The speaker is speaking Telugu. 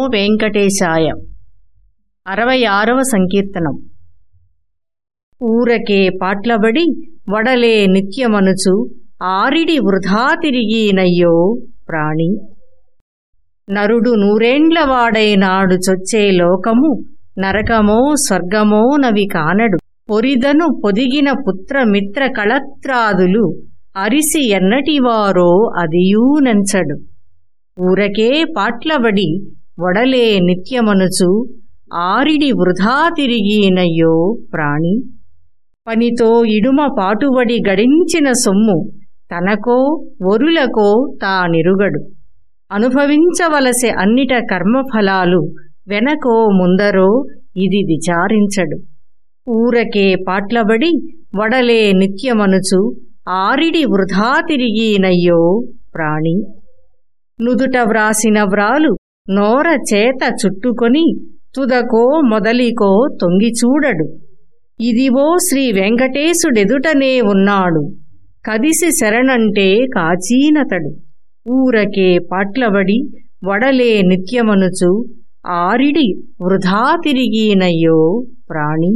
ఓ వెంకటేశాయ. అరవై ఆరవ సంకీర్తనం. ఊరకే పాట్లబడి వడలే నిత్యమనుచు ఆరిడి వృధా తిరిగినయ్యో ప్రాణి. నరుడు నూరేండ్లవాడైనాడు చొచ్చే లోకము నరకమో స్వర్గమో నవి కానడు. పొరిదను పొదిగిన పుత్రమిత్ర కళత్రాదులు అరిసి ఎన్నటివారో అదియూనెంచడు ఊరకే పాట్లబడి వడలే నిత్యమనుచు ఆరిడి వృధా తిరిగినయ్యో ప్రాణి పనితో ఇడుమ పాటుబడి గడించిన సొమ్ము తనకో వరులకో తానిరుగడు అనుభవించవలసే అన్నిట కర్మఫలాలు వెనకో ముందరో ఇది విచారించడు ఊరకే పాట్లబడి వడలే నిత్యమనుచు ఆరిడి వృధా తిరిగినయ్యో ప్రాణి నుదుట వ్రాసిన వ్రాలు నోర చేత చుట్టుకొని తుదకో మొదలికో తొంగిచూడడు ఇదివో శ్రీ వెంకటేశుడెదుటనే ఉన్నాడు. కదిసి శరణంటే కాచీనతడు. ఊరకే పాట్లబడి వడలే నిత్యమనుచు ఆరిడి వృధా తిరిగినయ్యో ప్రాణి.